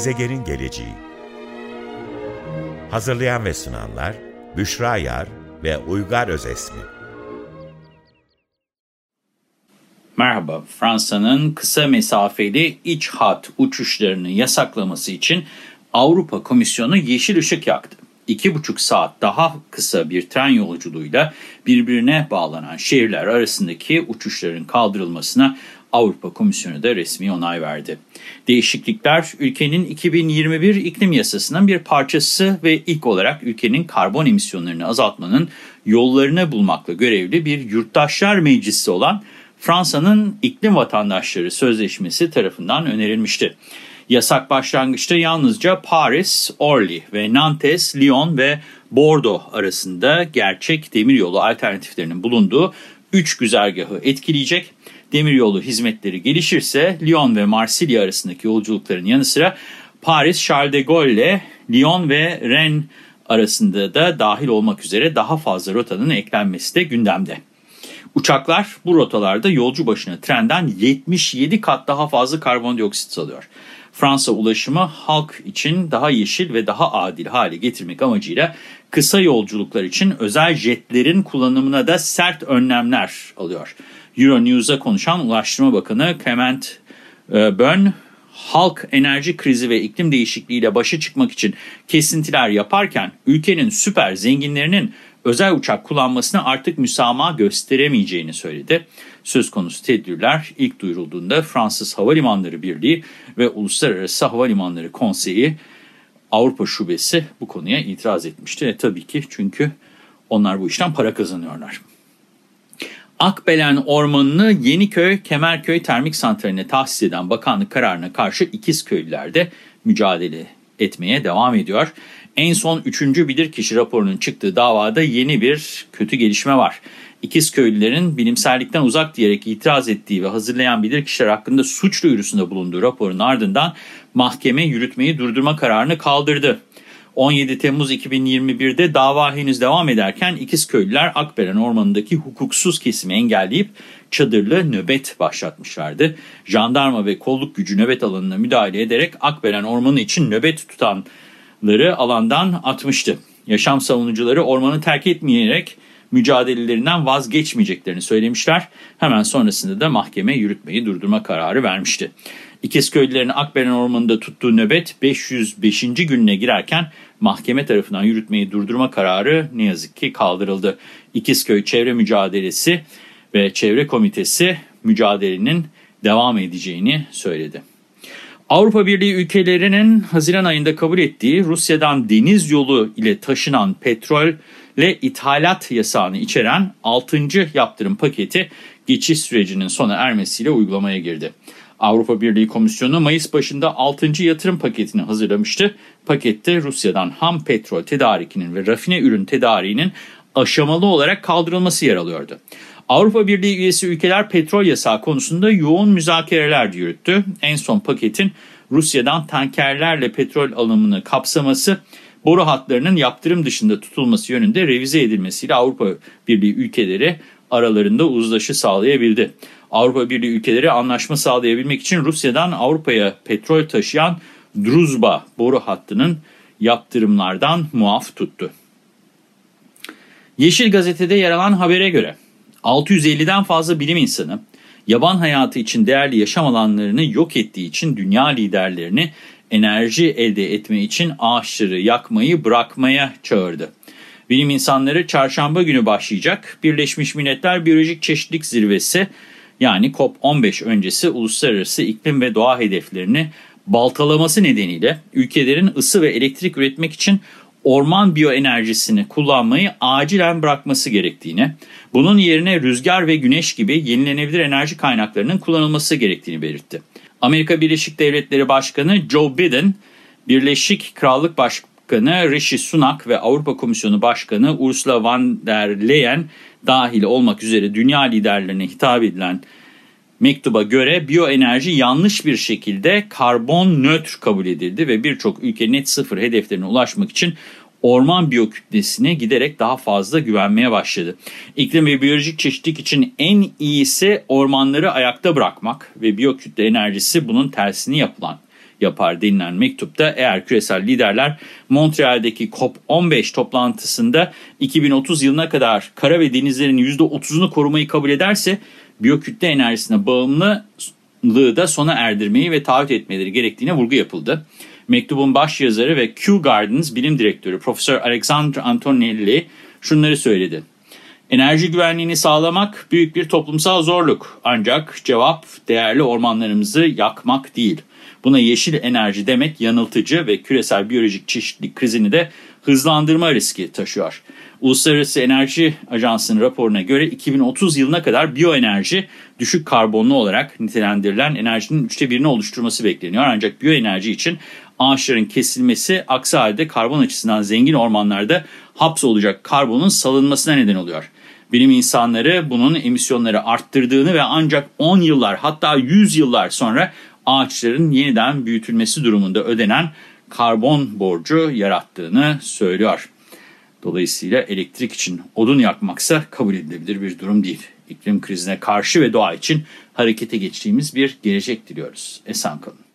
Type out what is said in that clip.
Gezegenin geleceği Hazırlayan ve sunanlar Büşra Yar ve Uygar Özesmi Merhaba, Fransa'nın kısa mesafeli iç hat uçuşlarını yasaklaması için Avrupa Komisyonu yeşil ışık yaktı. İki buçuk saat daha kısa bir tren yolculuğuyla birbirine bağlanan şehirler arasındaki uçuşların kaldırılmasına Avrupa Komisyonu da resmi onay verdi. Değişiklikler ülkenin 2021 iklim yasasının bir parçası ve ilk olarak ülkenin karbon emisyonlarını azaltmanın yollarını bulmakla görevli bir yurttaşlar meclisi olan Fransa'nın İklim Vatandaşları Sözleşmesi tarafından önerilmişti. Yasak başlangıçta yalnızca Paris, Orly ve Nantes, Lyon ve Bordeaux arasında gerçek demiryolu alternatiflerinin bulunduğu 3 güzergahı etkileyecek. Demiryolu hizmetleri gelişirse Lyon ve Marsilya arasındaki yolculukların yanı sıra Paris, Charles de Gaulle ile Lyon ve Rennes arasında da dahil olmak üzere daha fazla rotanın eklenmesi de gündemde. Uçaklar bu rotalarda yolcu başına trenden 77 kat daha fazla karbondioksit salıyor. Fransa ulaşımı halk için daha yeşil ve daha adil hale getirmek amacıyla kısa yolculuklar için özel jetlerin kullanımına da sert önlemler alıyor. Euronews'a konuşan Ulaştırma Bakanı Clement e, Bön, halk enerji krizi ve iklim değişikliğiyle başa çıkmak için kesintiler yaparken ülkenin süper zenginlerinin özel uçak kullanmasına artık müsamaha gösteremeyeceğini söyledi. Söz konusu tedbirler ilk duyurulduğunda Fransız Havalimanları Birliği ve Uluslararası Havalimanları Konseyi Avrupa Şubesi bu konuya itiraz etmişti. E, tabii ki çünkü onlar bu işten para kazanıyorlar. Akbelen Ormanı'nı Yeniköy Kemerköy Termik Santrali'ne tahsis eden bakanlık kararına karşı İkizköylüler de mücadele etmeye devam ediyor. En son 3. bilirkişi raporunun çıktığı davada yeni bir kötü gelişme var. İkizköylülerin bilimsellikten uzak diyerek itiraz ettiği ve hazırlayan bilirkişiler hakkında suç duyurusunda bulunduğu raporun ardından mahkeme yürütmeyi durdurma kararını kaldırdı. 17 Temmuz 2021'de dava henüz devam ederken İkizköylüler Akbelen Ormanı'ndaki hukuksuz kesimi engelleyip çadırlı nöbet başlatmışlardı. Jandarma ve kolluk gücü nöbet alanına müdahale ederek Akbelen Ormanı için nöbet tutanları alandan atmıştı. Yaşam savunucuları ormanı terk etmeyerek mücadelelerinden vazgeçmeyeceklerini söylemişler. Hemen sonrasında da mahkeme yürütmeyi durdurma kararı vermişti. İkizköylülerin Akberen Ormanı'nda tuttuğu nöbet 505. gününe girerken mahkeme tarafından yürütmeyi durdurma kararı ne yazık ki kaldırıldı. İkizköy Çevre Mücadelesi ve Çevre Komitesi mücadelenin devam edeceğini söyledi. Avrupa Birliği ülkelerinin Haziran ayında kabul ettiği Rusya'dan deniz yolu ile taşınan petrol ile ithalat yasağını içeren 6. yaptırım paketi geçiş sürecinin sona ermesiyle uygulamaya girdi. Avrupa Birliği Komisyonu Mayıs başında 6. yatırım paketini hazırlamıştı. Pakette Rusya'dan ham petrol tedarikinin ve rafine ürün tedariğinin aşamalı olarak kaldırılması yer alıyordu. Avrupa Birliği üyesi ülkeler petrol yasağı konusunda yoğun müzakereler yürüttü. En son paketin Rusya'dan tankerlerle petrol alımını kapsaması, boru hatlarının yaptırım dışında tutulması yönünde revize edilmesiyle Avrupa Birliği ülkeleri aralarında uzlaşı sağlayabildi. Avrupa Birliği ülkeleri anlaşma sağlayabilmek için Rusya'dan Avrupa'ya petrol taşıyan Druzba boru hattının yaptırımlardan muaf tuttu. Yeşil Gazete'de yer alan habere göre 650'den fazla bilim insanı yaban hayatı için değerli yaşam alanlarını yok ettiği için dünya liderlerini enerji elde etme için ağaçları yakmayı bırakmaya çağırdı. Bilim insanları çarşamba günü başlayacak Birleşmiş Milletler Biyolojik Çeşitlilik Zirvesi yani COP15 öncesi uluslararası iklim ve doğa hedeflerini baltalaması nedeniyle ülkelerin ısı ve elektrik üretmek için orman biyoenerjisini kullanmayı acilen bırakması gerektiğini, bunun yerine rüzgar ve güneş gibi yenilenebilir enerji kaynaklarının kullanılması gerektiğini belirtti. Amerika Birleşik Devletleri Başkanı Joe Biden, Birleşik Krallık Başkanı Rishi Sunak ve Avrupa Komisyonu Başkanı Ursula von der Leyen dahil olmak üzere dünya liderlerine hitap edilen mektuba göre biyoenerji yanlış bir şekilde karbon nötr kabul edildi ve birçok ülke net sıfır hedeflerine ulaşmak için orman biyokütlesine giderek daha fazla güvenmeye başladı. İklim ve biyolojik çeşitlilik için en iyisi ormanları ayakta bırakmak ve biyokütle enerjisi bunun tersini yapılan yapar denilen mektupta eğer küresel liderler Montreal'deki COP15 toplantısında 2030 yılına kadar kara ve denizlerin %30'unu korumayı kabul ederse biyokütle enerjisine bağımlılığı da sona erdirmeyi ve taahhüt etmeleri gerektiğine vurgu yapıldı. Mektubun baş yazarı ve Kew Gardens bilim direktörü Profesör Alexandre Antonelli şunları söyledi. Enerji güvenliğini sağlamak büyük bir toplumsal zorluk. Ancak cevap değerli ormanlarımızı yakmak değil. Buna yeşil enerji demek yanıltıcı ve küresel biyolojik çeşitlilik krizini de hızlandırma riski taşıyor. Uluslararası Enerji Ajansı'nın raporuna göre 2030 yılına kadar biyoenerji düşük karbonlu olarak nitelendirilen enerjinin üçte birini oluşturması bekleniyor. Ancak biyoenerji için ağaçların kesilmesi aksi halde karbon açısından zengin ormanlarda hapsolacak karbonun salınmasına neden oluyor. Bilim insanları bunun emisyonları arttırdığını ve ancak 10 yıllar hatta 100 yıllar sonra ağaçların yeniden büyütülmesi durumunda ödenen karbon borcu yarattığını söylüyor. Dolayısıyla elektrik için odun yakmaksa kabul edilebilir bir durum değil. İklim krizine karşı ve doğa için harekete geçtiğimiz bir gelecek diliyoruz. Esen kalın.